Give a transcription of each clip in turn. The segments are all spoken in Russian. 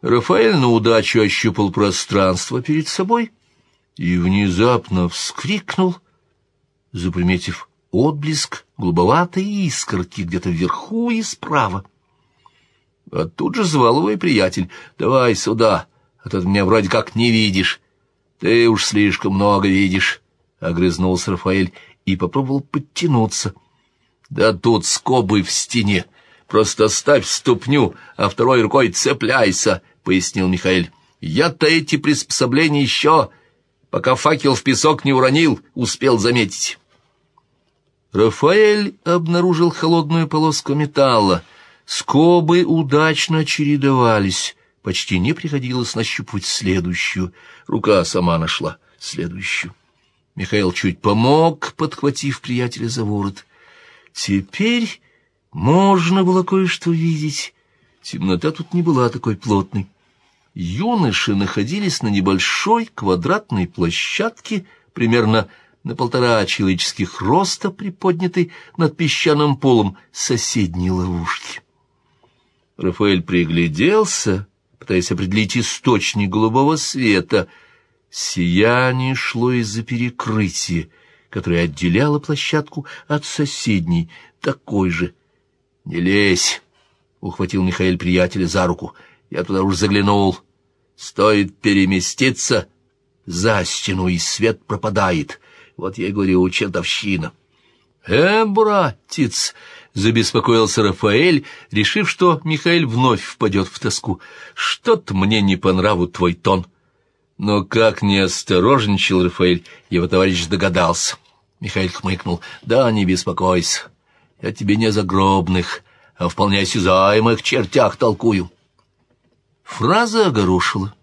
Рафаэль на удачу ощупал пространство перед собой и внезапно вскрикнул, заприметив отблеск голубоватой искорки где-то вверху и справа. А тут же звал его и приятель. «Давай сюда, а то ты меня вроде как не видишь. Ты уж слишком много видишь», — огрызнулся Рафаэль и попробовал подтянуться. «Да тут скобы в стене. Просто ставь ступню, а второй рукой цепляйся», — пояснил Михаил. «Я-то эти приспособления еще, пока факел в песок не уронил, успел заметить». Рафаэль обнаружил холодную полоску металла. Скобы удачно чередовались. Почти не приходилось нащупывать следующую. Рука сама нашла следующую. Михаил чуть помог, подхватив приятеля за ворот. Теперь можно было кое-что видеть. Темнота тут не была такой плотной. Юноши находились на небольшой квадратной площадке, примерно на полтора человеческих роста, приподнятой над песчаным полом соседней ловушки. Рафаэль пригляделся, пытаясь определить источник голубого света. Сияние шло из-за перекрытия, которое отделяло площадку от соседней, такой же. — Не лезь! — ухватил Михаил приятеля за руку. — Я туда уж заглянул. Стоит переместиться за стену, и свет пропадает. Вот я и говорю, чертовщина. «Э, братец!» — забеспокоился Рафаэль, решив, что Михаил вновь впадет в тоску. «Что-то мне не по нраву твой тон». Но как не осторожничал Рафаэль, его товарищ догадался. Михаил хмыкнул. «Да, не беспокойся, я тебе не загробных, а вполне осязаемых чертях толкую». Фраза огорошила.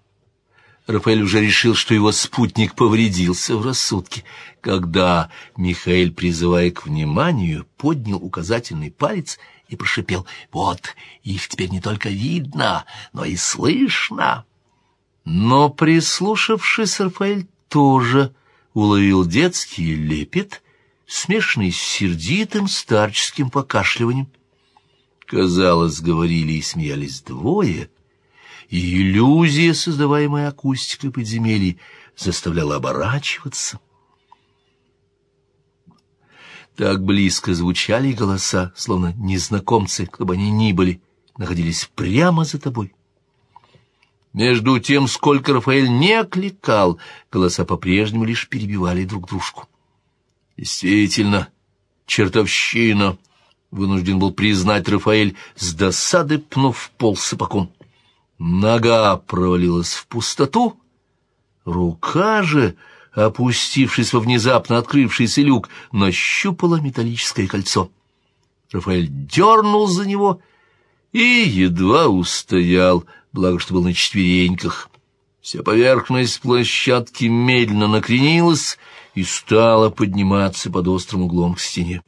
Рафаэль уже решил, что его спутник повредился в рассудке, когда Михаил, призывая к вниманию, поднял указательный палец и прошипел «Вот, их теперь не только видно, но и слышно». Но, прислушавшись, Рафаэль тоже уловил детский лепет, смешанный с сердитым старческим покашливанием. Казалось, говорили и смеялись двое — и иллюзия, создаваемая акустикой подземелий, заставляла оборачиваться. Так близко звучали голоса, словно незнакомцы, кто бы они ни были, находились прямо за тобой. Между тем, сколько Рафаэль не окликал, голоса по-прежнему лишь перебивали друг дружку. Действительно, чертовщина, вынужден был признать Рафаэль, с досады пнув пол сапогом. Нога провалилась в пустоту, рука же, опустившись во внезапно открывшийся люк, нащупала металлическое кольцо. Рафаэль дернул за него и едва устоял, благо что был на четвереньках. Вся поверхность площадки медленно накренилась и стала подниматься под острым углом к стене.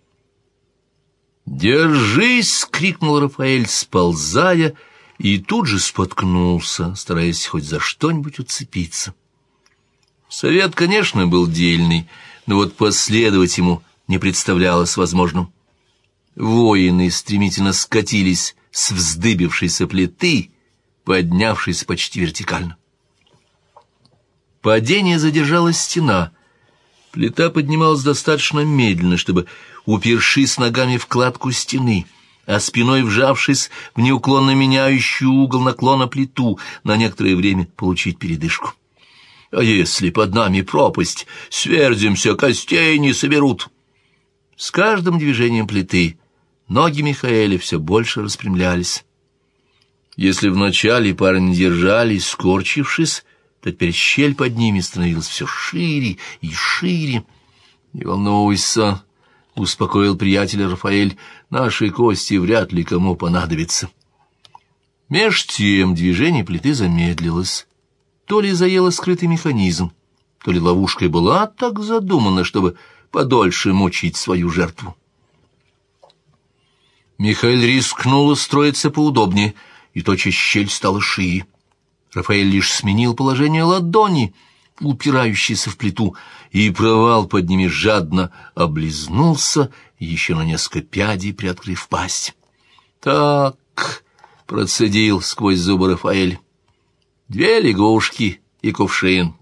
«Держись!» — крикнул Рафаэль, сползая и тут же споткнулся, стараясь хоть за что-нибудь уцепиться. Совет, конечно, был дельный, но вот последовать ему не представлялось возможным. Воины стремительно скатились с вздыбившейся плиты, поднявшейся почти вертикально. Падение задержала стена. Плита поднималась достаточно медленно, чтобы, упершись ногами в кладку стены, — а спиной вжавшись в неуклонно меняющий угол наклона плиту, на некоторое время получить передышку. А если под нами пропасть, сверзимся, костей не соберут. С каждым движением плиты ноги Михаэля все больше распрямлялись. Если вначале парни держались, скорчившись, то теперь щель под ними становилась все шире и шире. «Не волнуйся», — успокоил приятель Рафаэль, — наши кости вряд ли кому понадобятся. Меж тем движение плиты замедлилось. То ли заело скрытый механизм, то ли ловушка была так задумана, чтобы подольше мучить свою жертву. Михаил рискнул устроиться поудобнее, и тотчас щель стала шире. Рафаэль лишь сменил положение ладони — упирающийся в плиту, и провал под ними жадно облизнулся, еще на несколько пядей приоткрыв пасть. «Так», — процедил сквозь зубы Рафаэль, две лягушки и кувшин.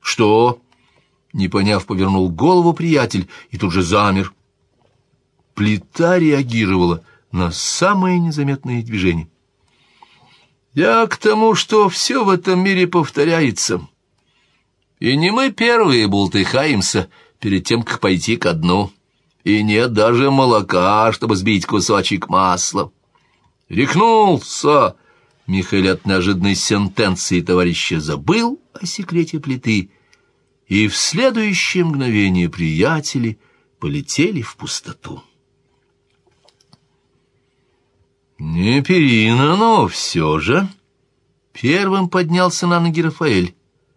«Что?» — не поняв, повернул голову приятель и тут же замер. Плита реагировала на самые незаметные движения. «Я к тому, что все в этом мире повторяется. И не мы первые бултыхаемся перед тем, как пойти ко дну. И нет даже молока, чтобы сбить кусочек масла. Рехнулся!» Михаил от неожиданной сентенции товарища забыл о секрете плиты, и в следующее мгновение приятели полетели в пустоту. Не перина, но все же. Первым поднялся на ноги Рафаэль,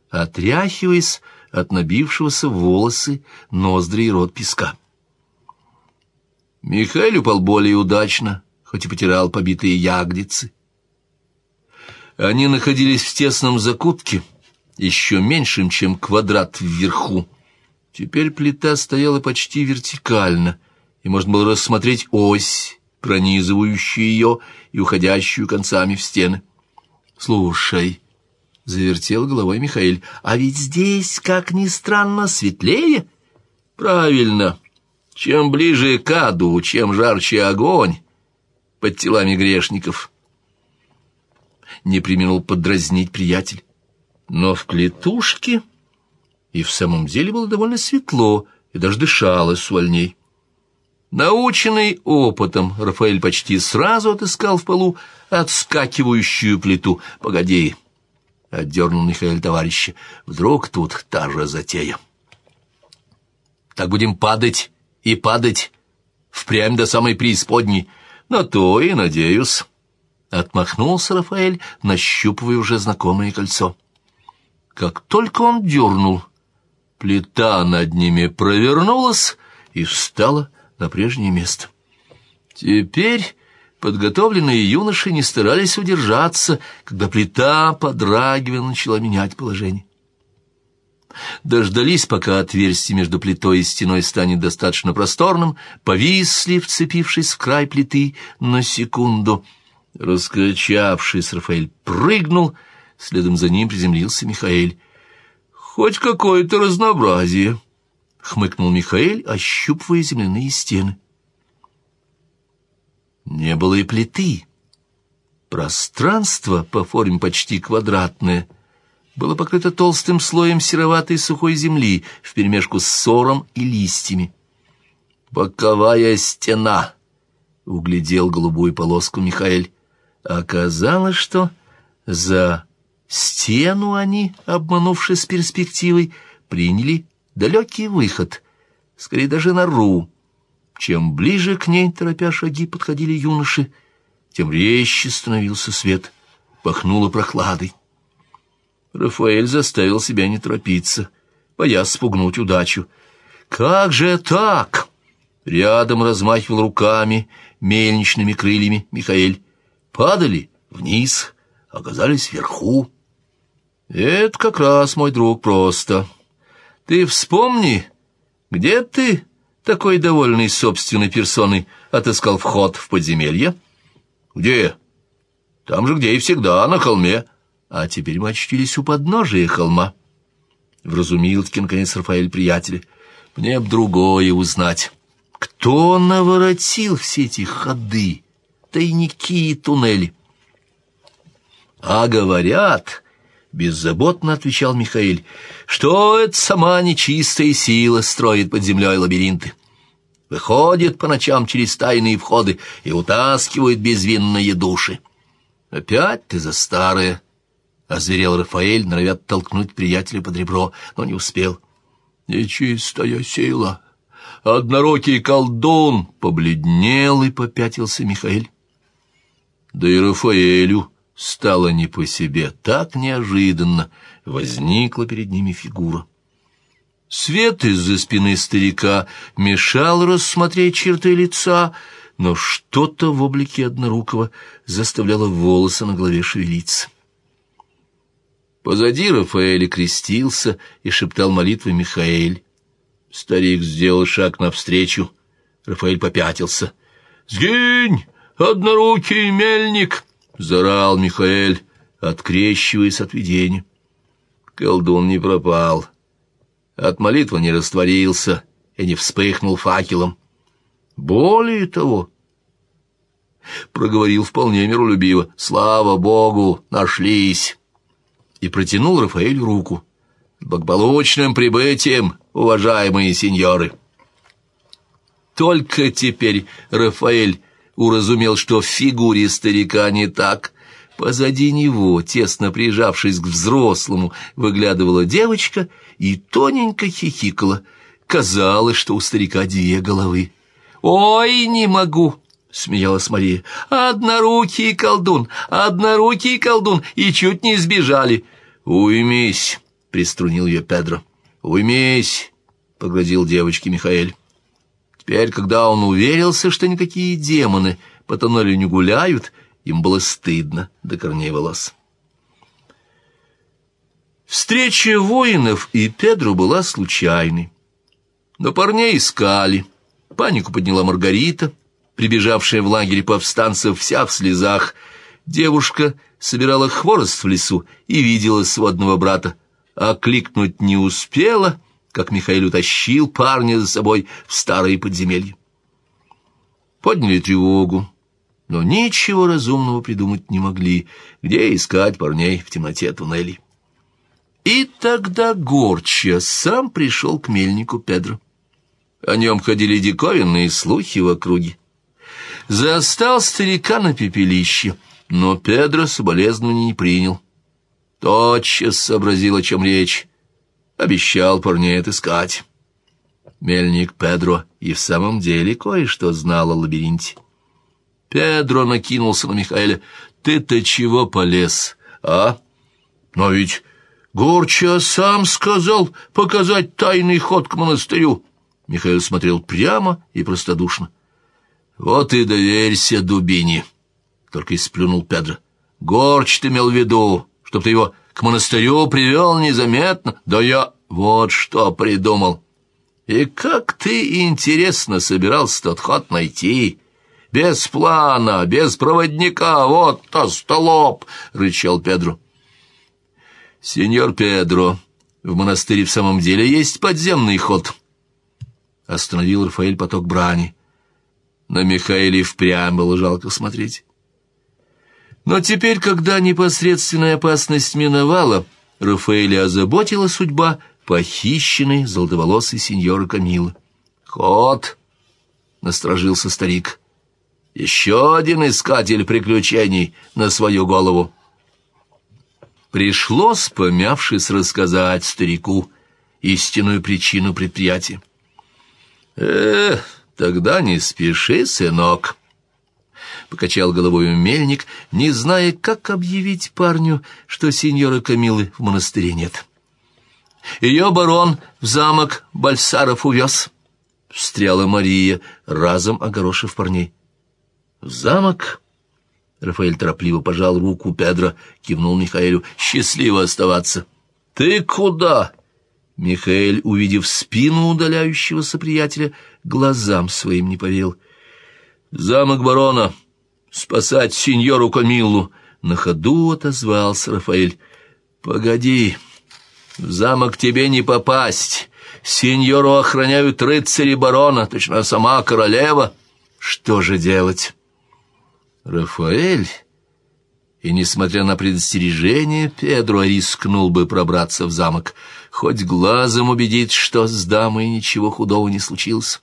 отряхиваясь от набившегося волосы, ноздри и рот песка. Михаил упал более удачно, хоть и потерял побитые ягодицы. Они находились в тесном закутке, еще меньшим, чем квадрат вверху. Теперь плита стояла почти вертикально, и можно было рассмотреть ось, пронизывающую ее и уходящую концами в стены. «Слушай», — завертел головой Михаил, — «а ведь здесь, как ни странно, светлее». «Правильно. Чем ближе к аду, чем жарче огонь под телами грешников» не применил подразнить приятель. Но в клетушке и в самом деле было довольно светло, и даже дышалось вольней. Наученный опытом, Рафаэль почти сразу отыскал в полу отскакивающую плиту. «Погоди!» — отдернул Михаил товарища. «Вдруг тут та же затея?» «Так будем падать и падать, впрямь до самой преисподней. На то и надеюсь». Отмахнулся Рафаэль, нащупывая уже знакомое кольцо. Как только он дернул, плита над ними провернулась и встала на прежнее место. Теперь подготовленные юноши не старались удержаться, когда плита, подрагивая, начала менять положение. Дождались, пока отверстие между плитой и стеной станет достаточно просторным, повисли, вцепившись в край плиты на секунду — Раскачавшись, Рафаэль прыгнул, следом за ним приземлился Михаэль. «Хоть какое-то разнообразие», — хмыкнул Михаэль, ощупывая земляные стены. Не было и плиты. Пространство, по форме почти квадратное, было покрыто толстым слоем сероватой сухой земли вперемешку с сором и листьями. «Боковая стена!» — углядел голубую полоску Михаэль. Оказалось, что за стену они, обманувшись перспективой, приняли далекий выход, скорее даже нору. Чем ближе к ней, торопя шаги, подходили юноши, тем резче становился свет, пахнуло прохладой. Рафаэль заставил себя не торопиться, боясь спугнуть удачу. «Как же так?» Рядом размахивал руками, мельничными крыльями Михаэль падали вниз, оказались вверху. Это как раз, мой друг, просто. Ты вспомни, где ты, такой довольный собственной персоной, отыскал вход в подземелье? Где? Там же, где и всегда, на холме. А теперь мы очутились у подножия холма. Вразумил-таки, наконец, Рафаэль приятеля. Мне б другое узнать. Кто наворотил все эти ходы? тайники и туннели. А говорят, беззаботно отвечал Михаил, что это сама нечистая сила строит под землей лабиринты. Выходит по ночам через тайные входы и утаскивает безвинные души. Опять ты за старое, — озверел Рафаэль, норовя толкнуть приятеля под ребро, но не успел. Нечистая сила, однорукий колдун, побледнел и попятился Михаил. Да и Рафаэлю стало не по себе, так неожиданно возникла перед ними фигура. Свет из-за спины старика мешал рассмотреть черты лица, но что-то в облике однорукого заставляло волосы на голове шевелиться. Позади Рафаэля крестился и шептал молитвы Михаэль. Старик сделал шаг навстречу. Рафаэль попятился. «Сгинь! однорукий мельник!» — зарал Михаэль, открещиваясь от видения. Колдун не пропал. От молитвы не растворился и не вспыхнул факелом. Более того, проговорил вполне миролюбиво, «Слава Богу, нашлись!» и протянул Рафаэль руку. «Благополучным прибытием, уважаемые сеньоры!» Только теперь Рафаэль уразумел, что в фигуре старика не так. Позади него, тесно прижавшись к взрослому, выглядывала девочка и тоненько хихикала. Казалось, что у старика две головы. «Ой, не могу!» — смеялась Мария. «Однорукий колдун! Однорукий колдун! И чуть не сбежали!» «Уймись!» — приструнил ее Педро. «Уймись!» — погрозил девочке Михаэль. Теперь, когда он уверился, что никакие демоны по тоннелю не гуляют, им было стыдно до корней волос. Встреча воинов и Педро была случайной. Но парней искали. Панику подняла Маргарита, прибежавшая в лагерь повстанцев вся в слезах. Девушка собирала хворост в лесу и видела сводного брата. А кликнуть не успела — как Михаил утащил парня за собой в старые подземелья. Подняли тревогу, но ничего разумного придумать не могли, где искать парней в темноте туннелей. И тогда Горча сам пришел к мельнику Педро. О нем ходили диковинные слухи в округе. Застал старика на пепелище, но Педро соболезнования не принял. Тотчас сообразил, о чем речь, обещал парней отыскать. Мельник Педро и в самом деле кое-что знал о лабиринте. Педро накинулся на Михаэля. «Ты-то чего полез, а? Но ведь Горча сам сказал показать тайный ход к монастырю». Михаил смотрел прямо и простодушно. «Вот и доверься дубине», — только и сплюнул Педро. «Горч ты имел в виду, чтоб ты его к монастырю привел незаметно. Да я вот что придумал. И как ты, интересно, собирался тот ход найти? Без плана, без проводника, вот остолоп, — рычал Педро. Сеньор Педро, в монастыре в самом деле есть подземный ход. Остановил Рафаэль поток брани. На Михаиле впрямь было жалко смотреть. Но теперь, когда непосредственная опасность миновала, Рафаэля озаботила судьба похищенной золотоволосой сеньоры Камилы. «Ход!» — насторожился старик. «Еще один искатель приключений на свою голову!» Пришлось, помявшись, рассказать старику истинную причину предприятия. «Э, тогда не спеши, сынок!» Покачал головой мельник, не зная, как объявить парню, что сеньора Камилы в монастыре нет. Ее барон в замок Бальсаров увез. Встряла Мария, разом огорошив парней. «В замок?» Рафаэль торопливо пожал руку Педро, кивнул Михаэлю. «Счастливо оставаться!» «Ты куда?» Михаэль, увидев спину удаляющегося приятеля, глазам своим не поверил. «Замок барона!» Спасать сеньору Камиллу!» На ходу отозвался Рафаэль. «Погоди, в замок тебе не попасть. Сеньору охраняют рыцари барона, точно сама королева. Что же делать?» Рафаэль, и, несмотря на предостережение, Педро рискнул бы пробраться в замок, хоть глазом убедить, что с дамой ничего худого не случилось.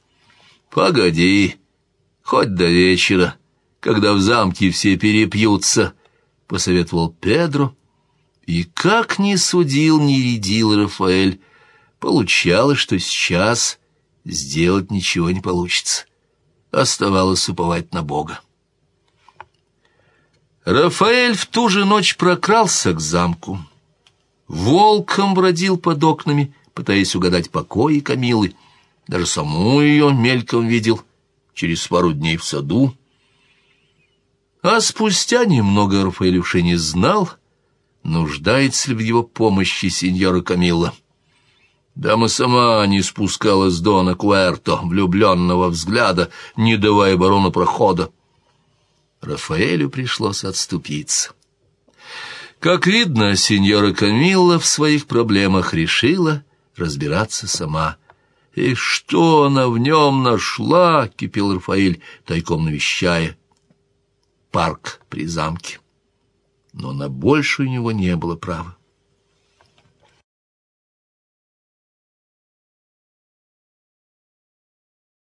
«Погоди, хоть до вечера» когда в замке все перепьются, — посоветовал Педро. И как ни судил, ни рядил Рафаэль, получалось, что сейчас сделать ничего не получится. Оставалось уповать на Бога. Рафаэль в ту же ночь прокрался к замку. Волком бродил под окнами, пытаясь угадать покои Камилы. Даже саму ее мельком видел через пару дней в саду, а спустя немного Рафаэль уж и не знал, нуждается ли в его помощи сеньора Камилла. Дама сама не спускала с Дона Куэрто влюбленного взгляда, не давая барону прохода. Рафаэлю пришлось отступиться. Как видно, сеньора Камилла в своих проблемах решила разбираться сама. «И что она в нем нашла?» — кипел Рафаэль, тайком навещая парк при замке. Но на больше у него не было права.